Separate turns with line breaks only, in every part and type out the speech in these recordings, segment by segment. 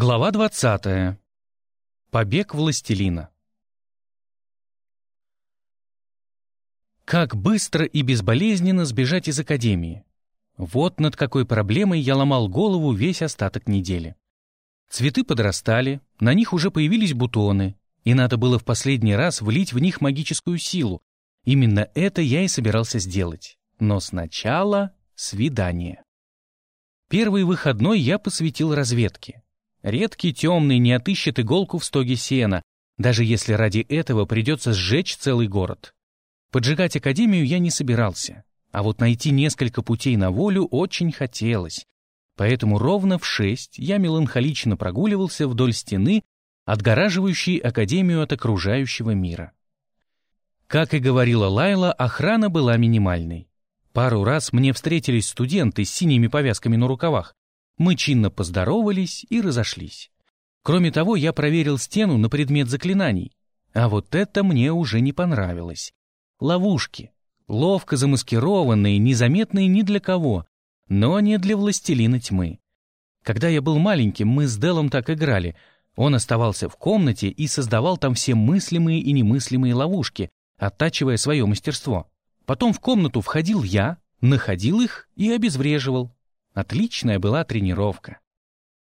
Глава 20. Побег властелина. Как быстро и безболезненно сбежать из академии. Вот над какой проблемой я ломал голову весь остаток недели. Цветы подрастали, на них уже появились бутоны, и надо было в последний раз влить в них магическую силу. Именно это я и собирался сделать. Но сначала свидание. Первый выходной я посвятил разведке. Редкий темный не отыщет иголку в стоге сена, даже если ради этого придется сжечь целый город. Поджигать академию я не собирался, а вот найти несколько путей на волю очень хотелось. Поэтому ровно в шесть я меланхолично прогуливался вдоль стены, отгораживающей академию от окружающего мира. Как и говорила Лайла, охрана была минимальной. Пару раз мне встретились студенты с синими повязками на рукавах, мы чинно поздоровались и разошлись. Кроме того, я проверил стену на предмет заклинаний. А вот это мне уже не понравилось. Ловушки. Ловко замаскированные, незаметные ни для кого, но не для властелина тьмы. Когда я был маленьким, мы с Делом так играли. Он оставался в комнате и создавал там все мыслимые и немыслимые ловушки, оттачивая свое мастерство. Потом в комнату входил я, находил их и обезвреживал. Отличная была тренировка.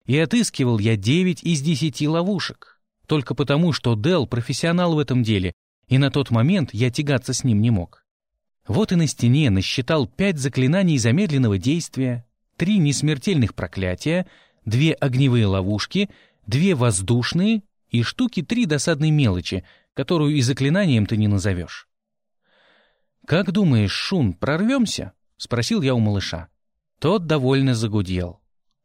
И отыскивал я 9 из 10 ловушек. Только потому, что Дел профессионал в этом деле, и на тот момент я тягаться с ним не мог. Вот и на стене насчитал 5 заклинаний замедленного действия, 3 несмертельных проклятия, 2 огневые ловушки, 2 воздушные и штуки 3 досадной мелочи, которую и заклинанием ты не назовешь. «Как думаешь, Шун, прорвемся?» — спросил я у малыша. Тот довольно загудел.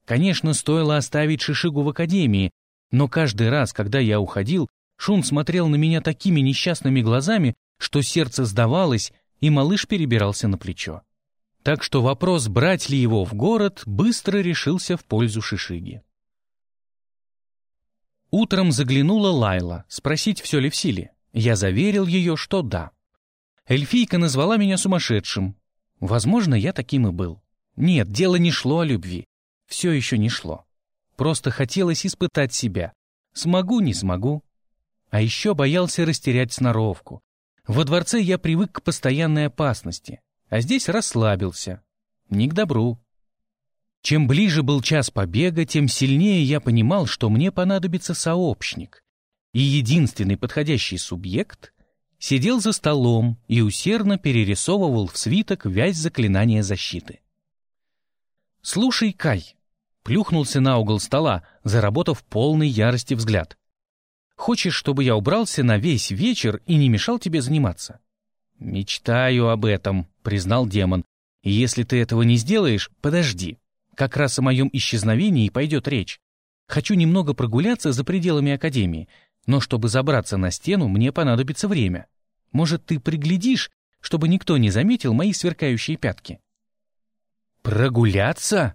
Конечно, стоило оставить Шишигу в академии, но каждый раз, когда я уходил, Шун смотрел на меня такими несчастными глазами, что сердце сдавалось, и малыш перебирался на плечо. Так что вопрос, брать ли его в город, быстро решился в пользу Шишиги. Утром заглянула Лайла, спросить, все ли в силе. Я заверил ее, что да. Эльфийка назвала меня сумасшедшим. Возможно, я таким и был. Нет, дело не шло о любви. Все еще не шло. Просто хотелось испытать себя. Смогу, не смогу. А еще боялся растерять сноровку. Во дворце я привык к постоянной опасности, а здесь расслабился. Не к добру. Чем ближе был час побега, тем сильнее я понимал, что мне понадобится сообщник. И единственный подходящий субъект сидел за столом и усердно перерисовывал в свиток вязь заклинания защиты. «Слушай, Кай!» Плюхнулся на угол стола, заработав полной ярости взгляд. «Хочешь, чтобы я убрался на весь вечер и не мешал тебе заниматься?» «Мечтаю об этом», — признал демон. «И если ты этого не сделаешь, подожди. Как раз о моем исчезновении пойдет речь. Хочу немного прогуляться за пределами Академии, но чтобы забраться на стену, мне понадобится время. Может, ты приглядишь, чтобы никто не заметил мои сверкающие пятки?» Прогуляться?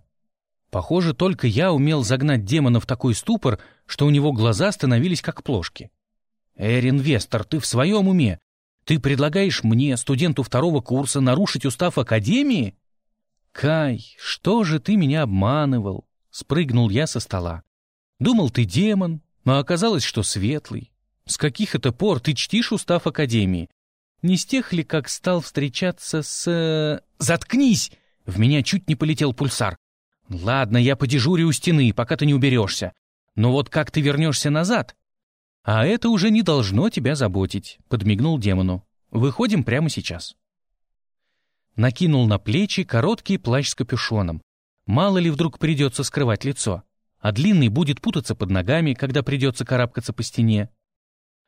Похоже, только я умел загнать демона в такой ступор, что у него глаза становились как плошки. Эрин Вестер, ты в своем уме? Ты предлагаешь мне, студенту второго курса, нарушить устав Академии? Кай, что же ты меня обманывал? Спрыгнул я со стола. Думал, ты демон, но оказалось, что светлый. С каких это пор ты чтишь устав Академии? Не с тех ли, как стал встречаться с... Заткнись! В меня чуть не полетел пульсар. Ладно, я подежурю у стены, пока ты не уберешься. Но вот как ты вернешься назад? А это уже не должно тебя заботить, подмигнул демону. Выходим прямо сейчас. Накинул на плечи короткий плащ с капюшоном. Мало ли вдруг придется скрывать лицо. А длинный будет путаться под ногами, когда придется карабкаться по стене.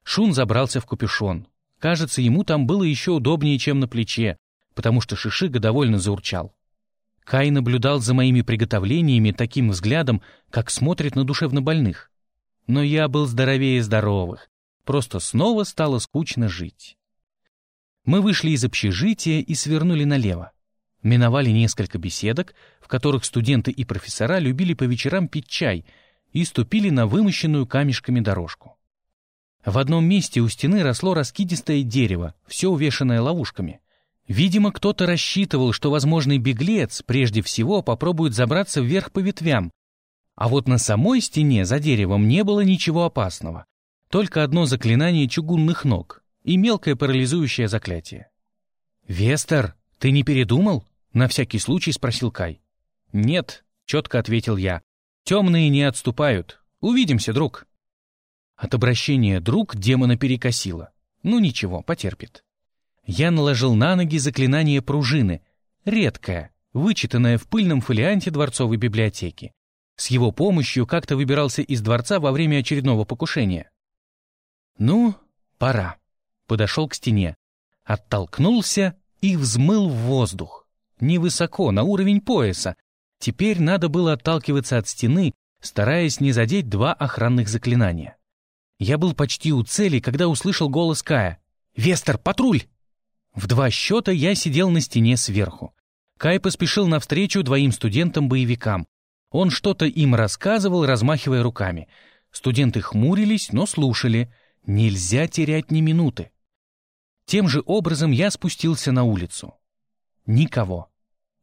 Шун забрался в капюшон. Кажется, ему там было еще удобнее, чем на плече, потому что Шишига довольно заурчал. Кай наблюдал за моими приготовлениями таким взглядом, как смотрит на душевнобольных. Но я был здоровее здоровых, просто снова стало скучно жить. Мы вышли из общежития и свернули налево. Миновали несколько беседок, в которых студенты и профессора любили по вечерам пить чай, и ступили на вымощенную камешками дорожку. В одном месте у стены росло раскидистое дерево, все увешанное ловушками — Видимо, кто-то рассчитывал, что возможный беглец прежде всего попробует забраться вверх по ветвям, А вот на самой стене за деревом не было ничего опасного. Только одно заклинание чугунных ног и мелкое парализующее заклятие. «Вестер, ты не передумал?» — на всякий случай спросил Кай. «Нет», — четко ответил я. «Темные не отступают. Увидимся, друг». От обращения «друг» демона перекосило. Ну ничего, потерпит. Я наложил на ноги заклинание пружины, редкое, вычитанное в пыльном фолианте дворцовой библиотеки. С его помощью как-то выбирался из дворца во время очередного покушения. «Ну, пора». Подошел к стене, оттолкнулся и взмыл в воздух. Невысоко, на уровень пояса. Теперь надо было отталкиваться от стены, стараясь не задеть два охранных заклинания. Я был почти у цели, когда услышал голос Кая. «Вестер, патруль!» В два счета я сидел на стене сверху. Кай поспешил навстречу двоим студентам-боевикам. Он что-то им рассказывал, размахивая руками. Студенты хмурились, но слушали. Нельзя терять ни минуты. Тем же образом я спустился на улицу. Никого.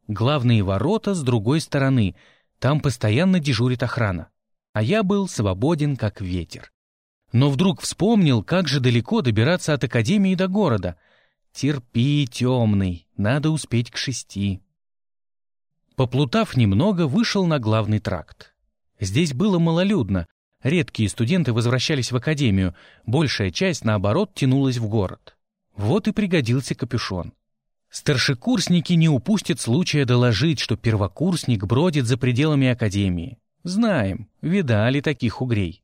Главные ворота с другой стороны. Там постоянно дежурит охрана. А я был свободен, как ветер. Но вдруг вспомнил, как же далеко добираться от академии до города. Терпи, темный, надо успеть к шести. Поплутав немного, вышел на главный тракт. Здесь было малолюдно, редкие студенты возвращались в академию, большая часть, наоборот, тянулась в город. Вот и пригодился капюшон. Старшекурсники не упустят случая доложить, что первокурсник бродит за пределами академии. Знаем, видали таких угрей.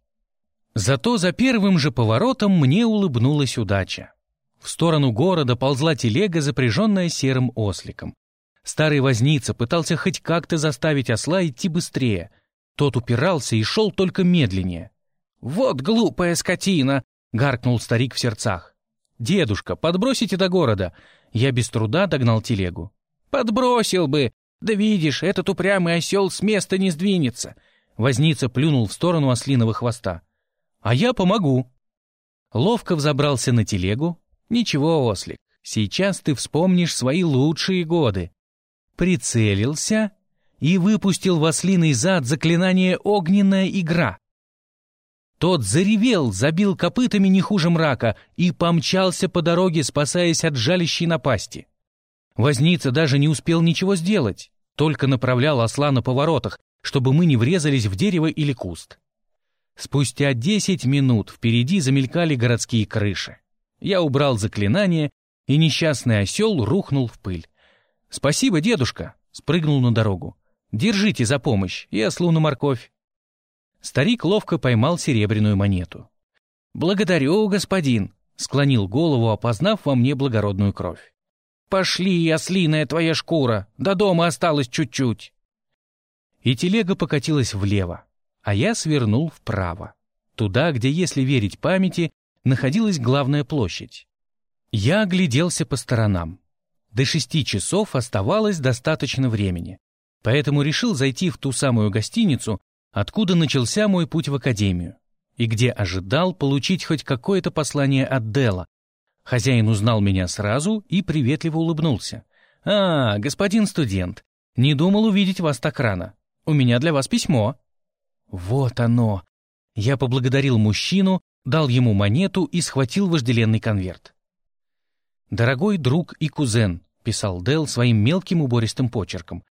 Зато за первым же поворотом мне улыбнулась удача. В сторону города ползла телега, запряженная серым осликом. Старый возница пытался хоть как-то заставить осла идти быстрее. Тот упирался и шел только медленнее. «Вот глупая скотина!» — гаркнул старик в сердцах. «Дедушка, подбросите до города!» Я без труда догнал телегу. «Подбросил бы! Да видишь, этот упрямый осел с места не сдвинется!» Возница плюнул в сторону ослиного хвоста. «А я помогу!» Ловко взобрался на телегу. «Ничего, ослик, сейчас ты вспомнишь свои лучшие годы прицелился и выпустил в ослиный зад заклинание «Огненная игра». Тот заревел, забил копытами не хуже мрака и помчался по дороге, спасаясь от жалящей напасти. Возница даже не успел ничего сделать, только направлял осла на поворотах, чтобы мы не врезались в дерево или куст. Спустя десять минут впереди замелькали городские крыши. Я убрал заклинание, и несчастный осел рухнул в пыль. «Спасибо, дедушка!» — спрыгнул на дорогу. «Держите за помощь и ослу на морковь». Старик ловко поймал серебряную монету. «Благодарю, господин!» — склонил голову, опознав во мне благородную кровь. «Пошли, ослиная твоя шкура! До дома осталось чуть-чуть!» И телега покатилась влево, а я свернул вправо, туда, где, если верить памяти, находилась главная площадь. Я огляделся по сторонам. До шести часов оставалось достаточно времени, поэтому решил зайти в ту самую гостиницу, откуда начался мой путь в академию, и где ожидал получить хоть какое-то послание от Дела. Хозяин узнал меня сразу и приветливо улыбнулся. «А, господин студент, не думал увидеть вас так рано. У меня для вас письмо». «Вот оно!» Я поблагодарил мужчину, дал ему монету и схватил вожделенный конверт. «Дорогой друг и кузен», — писал Дел своим мелким убористым почерком,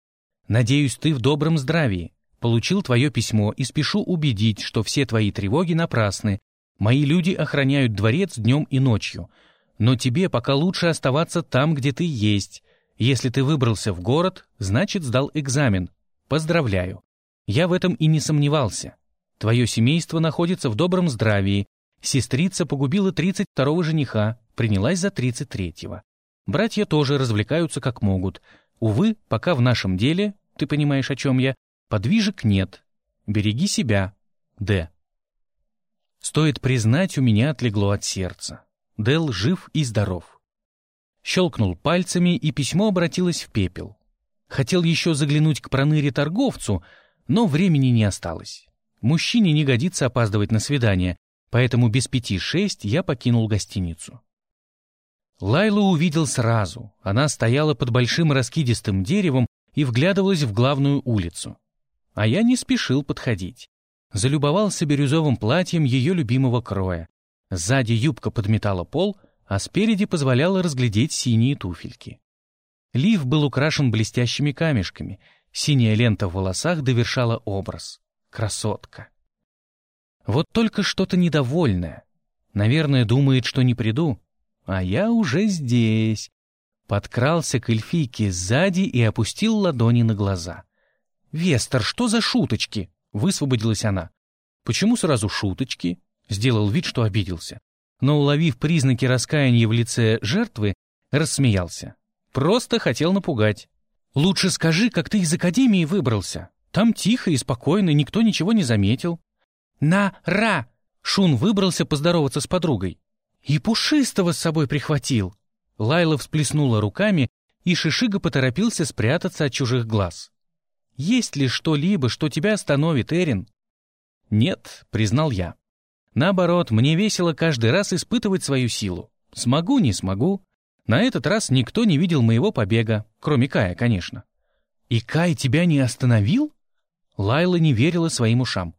«надеюсь, ты в добром здравии. Получил твое письмо и спешу убедить, что все твои тревоги напрасны. Мои люди охраняют дворец днем и ночью. Но тебе пока лучше оставаться там, где ты есть. Если ты выбрался в город, значит, сдал экзамен. Поздравляю. Я в этом и не сомневался. Твое семейство находится в добром здравии. Сестрица погубила 32-го жениха, принялась за 33-го. Братья тоже развлекаются как могут. Увы, пока в нашем деле, ты понимаешь, о чем я, подвижек нет. Береги себя. Д. Стоит признать, у меня отлегло от сердца. Дел жив и здоров. Щелкнул пальцами, и письмо обратилось в пепел. Хотел еще заглянуть к проныре-торговцу, но времени не осталось. Мужчине не годится опаздывать на свидание, поэтому без пяти шесть я покинул гостиницу. Лайлу увидел сразу. Она стояла под большим раскидистым деревом и вглядывалась в главную улицу. а я не спешил подходить. Залюбовался бирюзовым платьем ее любимого кроя. Сзади юбка подметала пол, а спереди позволяла разглядеть синие туфельки. Лиф был украшен блестящими камешками, синяя лента в волосах довершала образ. Красотка. Вот только что-то недовольное. Наверное, думает, что не приду. А я уже здесь. Подкрался к эльфийке сзади и опустил ладони на глаза. «Вестер, что за шуточки?» — высвободилась она. «Почему сразу шуточки?» — сделал вид, что обиделся. Но, уловив признаки раскаяния в лице жертвы, рассмеялся. «Просто хотел напугать. Лучше скажи, как ты из академии выбрался. Там тихо и спокойно, никто ничего не заметил». «На-ра!» Шун выбрался поздороваться с подругой. «И пушистого с собой прихватил!» Лайла всплеснула руками, и Шишига поторопился спрятаться от чужих глаз. «Есть ли что-либо, что тебя остановит, Эрин?» «Нет», — признал я. «Наоборот, мне весело каждый раз испытывать свою силу. Смогу, не смогу. На этот раз никто не видел моего побега, кроме Кая, конечно». «И Кай тебя не остановил?» Лайла не верила своим ушам.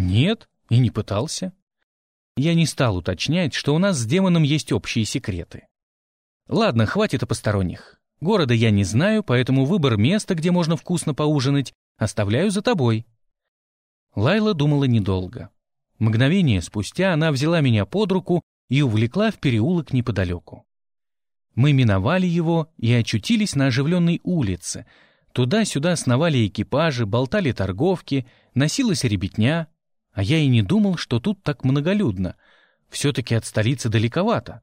«Нет, и не пытался». Я не стал уточнять, что у нас с демоном есть общие секреты. Ладно, хватит о посторонних. Города я не знаю, поэтому выбор места, где можно вкусно поужинать, оставляю за тобой. Лайла думала недолго. Мгновение спустя она взяла меня под руку и увлекла в переулок неподалеку. Мы миновали его и очутились на оживленной улице. Туда-сюда сновали экипажи, болтали торговки, носилась ребятня, а я и не думал, что тут так многолюдно. Все-таки от столицы далековато.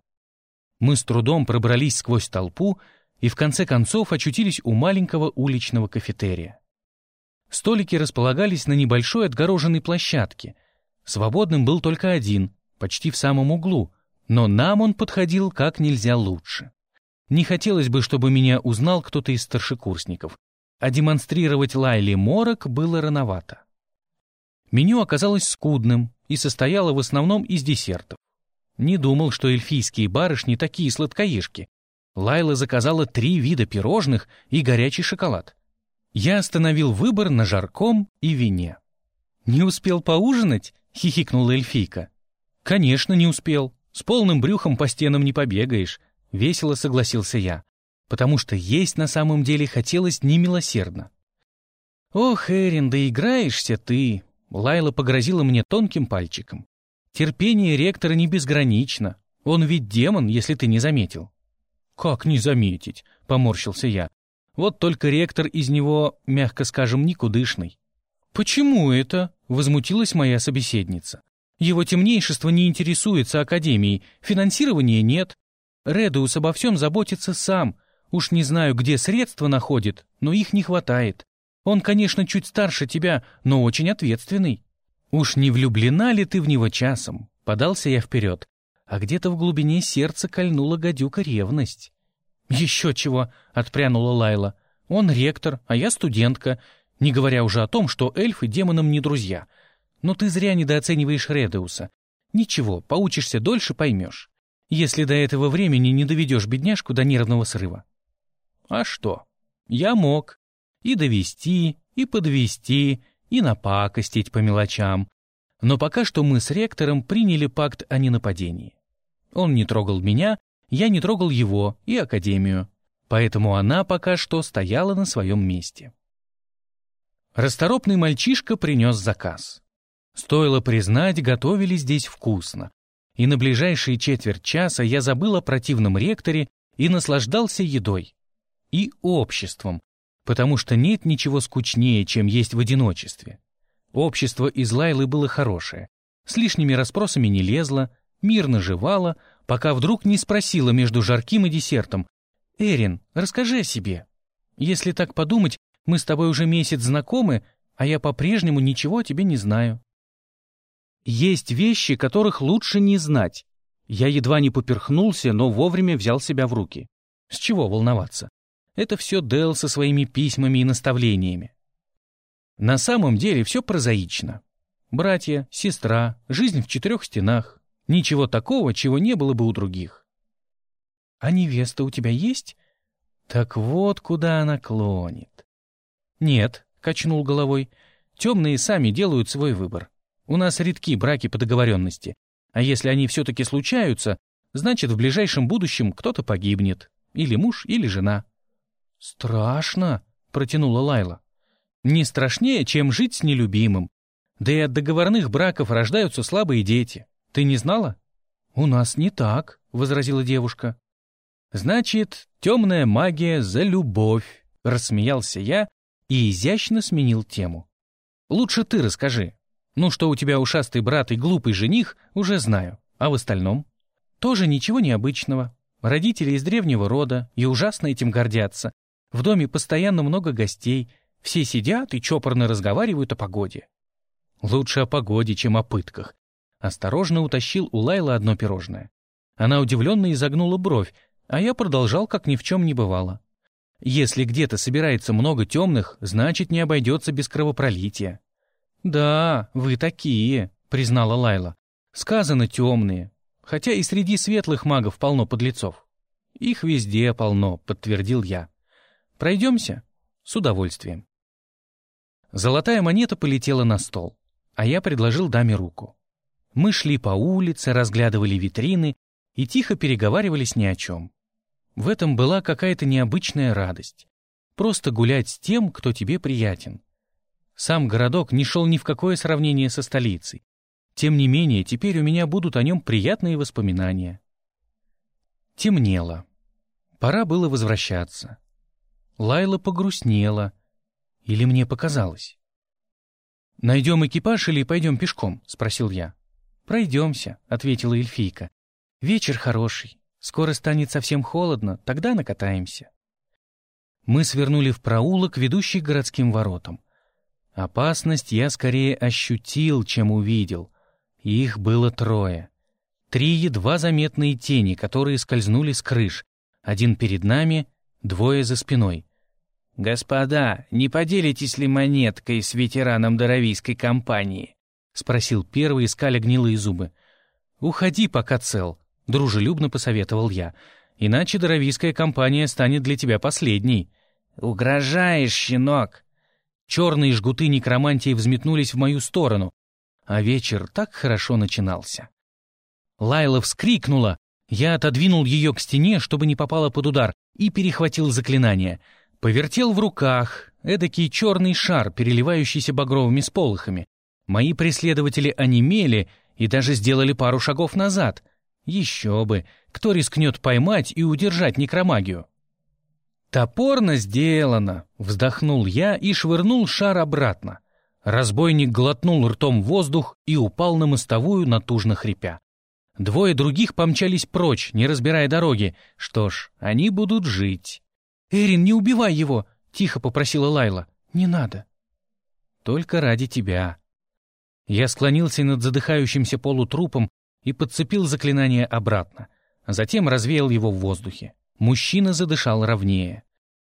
Мы с трудом пробрались сквозь толпу и в конце концов очутились у маленького уличного кафетерия. Столики располагались на небольшой отгороженной площадке. Свободным был только один, почти в самом углу, но нам он подходил как нельзя лучше. Не хотелось бы, чтобы меня узнал кто-то из старшекурсников, а демонстрировать Лайли морок было рановато. Меню оказалось скудным и состояло в основном из десертов. Не думал, что эльфийские барышни такие сладкоежки. Лайла заказала три вида пирожных и горячий шоколад. Я остановил выбор на жарком и вине. «Не успел поужинать?» — хихикнула эльфийка. «Конечно, не успел. С полным брюхом по стенам не побегаешь», — весело согласился я, потому что есть на самом деле хотелось немилосердно. «Ох, Эрин, да играешься ты!» Лайла погрозила мне тонким пальчиком. Терпение ректора не безгранично. Он ведь демон, если ты не заметил». «Как не заметить?» — поморщился я. «Вот только ректор из него, мягко скажем, никудышный». «Почему это?» — возмутилась моя собеседница. «Его темнейшество не интересуется Академией, финансирования нет. Редеус обо всем заботится сам. Уж не знаю, где средства находит, но их не хватает. Он, конечно, чуть старше тебя, но очень ответственный. «Уж не влюблена ли ты в него часом?» Подался я вперед, а где-то в глубине сердца кольнула гадюка ревность. «Еще чего!» — отпрянула Лайла. «Он ректор, а я студентка, не говоря уже о том, что эльфы демонам не друзья. Но ты зря недооцениваешь Редеуса. Ничего, поучишься дольше, поймешь. Если до этого времени не доведешь бедняжку до нервного срыва». «А что? Я мог. И довести, и подвести, и напакостить по мелочам. Но пока что мы с ректором приняли пакт о ненападении. Он не трогал меня, я не трогал его и академию. Поэтому она пока что стояла на своем месте. Расторопный мальчишка принес заказ. Стоило признать, готовили здесь вкусно. И на ближайшие четверть часа я забыл о противном ректоре и наслаждался едой. И обществом, потому что нет ничего скучнее, чем есть в одиночестве. Общество из Лайлы было хорошее, с лишними расспросами не лезло, мирно жевало, пока вдруг не спросила между жарким и десертом, «Эрин, расскажи о себе. Если так подумать, мы с тобой уже месяц знакомы, а я по-прежнему ничего о тебе не знаю». Есть вещи, которых лучше не знать. Я едва не поперхнулся, но вовремя взял себя в руки. С чего волноваться? Это все Дел со своими письмами и наставлениями. На самом деле все прозаично. Братья, сестра, жизнь в четырех стенах. Ничего такого, чего не было бы у других. А невеста у тебя есть? Так вот, куда она клонит. Нет, качнул головой. Темные сами делают свой выбор. У нас редки браки по договоренности. А если они все-таки случаются, значит, в ближайшем будущем кто-то погибнет. Или муж, или жена. «Страшно», — протянула Лайла. «Не страшнее, чем жить с нелюбимым. Да и от договорных браков рождаются слабые дети. Ты не знала?» «У нас не так», — возразила девушка. «Значит, темная магия за любовь», — рассмеялся я и изящно сменил тему. «Лучше ты расскажи. Ну, что у тебя ушастый брат и глупый жених, уже знаю. А в остальном?» «Тоже ничего необычного. Родители из древнего рода и ужасно этим гордятся. В доме постоянно много гостей. Все сидят и чопорно разговаривают о погоде. Лучше о погоде, чем о пытках. Осторожно утащил у Лайлы одно пирожное. Она удивленно изогнула бровь, а я продолжал, как ни в чем не бывало. Если где-то собирается много темных, значит, не обойдется без кровопролития. «Да, вы такие», — признала Лайла. «Сказано темные, хотя и среди светлых магов полно подлецов». «Их везде полно», — подтвердил я. «Пройдемся?» «С удовольствием». Золотая монета полетела на стол, а я предложил даме руку. Мы шли по улице, разглядывали витрины и тихо переговаривались ни о чем. В этом была какая-то необычная радость. Просто гулять с тем, кто тебе приятен. Сам городок не шел ни в какое сравнение со столицей. Тем не менее, теперь у меня будут о нем приятные воспоминания. Темнело. Пора было возвращаться. Лайла погрустнела. Или мне показалось? «Найдем экипаж или пойдем пешком?» — спросил я. «Пройдемся», — ответила эльфийка. «Вечер хороший. Скоро станет совсем холодно, тогда накатаемся». Мы свернули в проулок, ведущий к городским воротам. Опасность я скорее ощутил, чем увидел. Их было трое. Три едва заметные тени, которые скользнули с крыш. Один перед нами, двое за спиной. «Господа, не поделитесь ли монеткой с ветераном Доровийской компании?» — спросил первый, искаля гнилые зубы. «Уходи, пока цел», — дружелюбно посоветовал я. «Иначе доровийская компания станет для тебя последней». «Угрожаешь, щенок!» Черные жгуты некромантии взметнулись в мою сторону, а вечер так хорошо начинался. Лайла вскрикнула. Я отодвинул ее к стене, чтобы не попала под удар, и перехватил заклинание. Повертел в руках эдакий черный шар, переливающийся багровыми сполохами. Мои преследователи онемели и даже сделали пару шагов назад. Еще бы, кто рискнет поймать и удержать некромагию? «Топорно сделано!» — вздохнул я и швырнул шар обратно. Разбойник глотнул ртом воздух и упал на мостовую, натужно хрипя. Двое других помчались прочь, не разбирая дороги. Что ж, они будут жить. «Эрин, не убивай его!» — тихо попросила Лайла. «Не надо». «Только ради тебя», я склонился над задыхающимся полутрупом и подцепил заклинание обратно, а затем развеял его в воздухе. Мужчина задышал ровнее.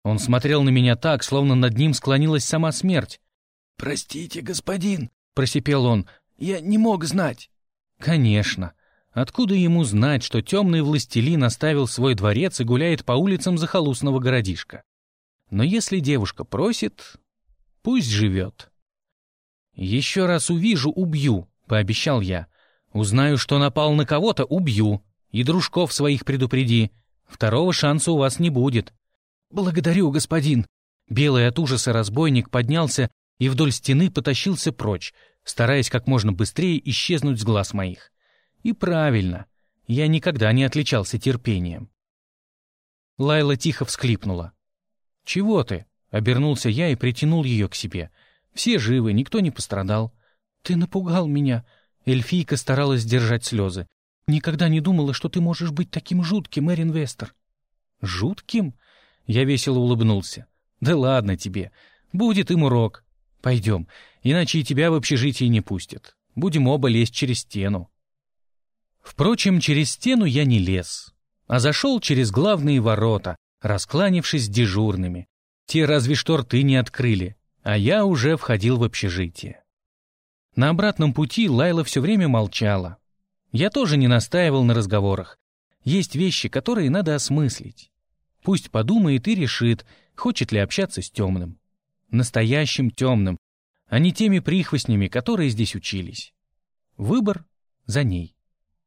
Он смотрел на меня так, словно над ним склонилась сама смерть.
«Простите, господин», — просипел он, — «я не мог знать».
«Конечно. Откуда ему знать, что темный властелин оставил свой дворец и гуляет по улицам захолустного городишка? Но если девушка просит, пусть живет». «Еще раз увижу, убью», — пообещал я. «Узнаю, что напал на кого-то, убью. И дружков своих предупреди. Второго шанса у вас не будет».
«Благодарю, господин».
Белый от ужаса разбойник поднялся и вдоль стены потащился прочь, стараясь как можно быстрее исчезнуть с глаз моих. И правильно, я никогда не отличался терпением. Лайла тихо всхлипнула. «Чего ты?» — обернулся я и притянул ее к себе — все живы, никто не пострадал. Ты напугал меня. Эльфийка старалась сдержать слезы. Никогда не думала, что ты можешь быть таким жутким, Эрин Вестер. Жутким? Я весело улыбнулся. Да ладно тебе. Будет им урок. Пойдем, иначе и тебя в общежитии не пустят. Будем оба лезть через стену. Впрочем, через стену я не лез, а зашел через главные ворота, раскланившись дежурными. Те разве что рты не открыли, а я уже входил в общежитие. На обратном пути Лайла все время молчала. Я тоже не настаивал на разговорах. Есть вещи, которые надо осмыслить. Пусть подумает и решит, хочет ли общаться с темным. Настоящим темным, а не теми прихвостнями, которые здесь учились. Выбор за ней.